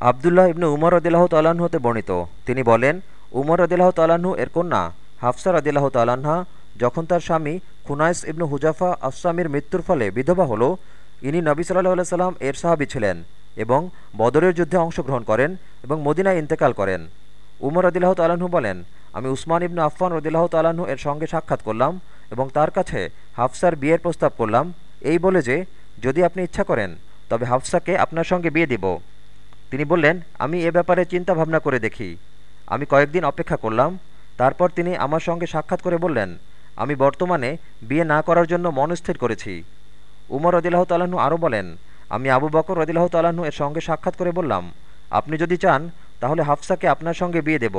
আবদুল্লাহ ইবনু উমর রদিল্লাহ তাল্লাহ্ন হতে বর্ণিত। তিনি বলেন, উমর রদিল্লাহ তাল্লাহ্ন এর কন্যা, হাফসা রদিল্লাহ তাল্লাহা যখন তার স্বামী খুনাইস ইবনু হুজাফা আসসামির মৃত্যুর ফলে বিধবা হল, ইনি নবী সাল্লাহ সাল্লাম এর সাহাবি ছিলেন এবং বদরের যুদ্ধে অংশগ্রহণ করেন এবং মদিনায় ইন্তেকাল করেন। উমর রদিল্লাহ তাল্লাহ্ন বলেন, আমি উসমান ইবনু আফফান রদিল্লাহ তাল্লাহ্ন এর সঙ্গে সাক্ষাৎ করলাম এবং তার কাছে হাফসার বিয়ের প্রস্তাব করলাম। এই বলে যে, যদি আপনি ইচ্ছা করেন, তবে হাফসাকে আপনার সঙ্গে বিয়ে দিব। তিনি বললেন, আমি এ ব্যাপারে চিন্তা ভাবনা করে দেখি। আমি কয়েকদিন অপেক্ষা করলাম। তারপর তিনি আমার সঙ্গে সাক্ষাৎ করে বললেন, আমি বর্তমানে বিয়ে না করার জন্য মনস্থির করেছি। উমর রদিল্লাহ তাল্লাহ্ন আরও বলেন, আমি আবু বকর রদিল্লাহ তাল্লাহ্ন এর সঙ্গে সাক্ষাৎ করে বললাম, আপনি যদি চান, তাহলে হাফসাকে আপনার সঙ্গে বিয়ে দেব।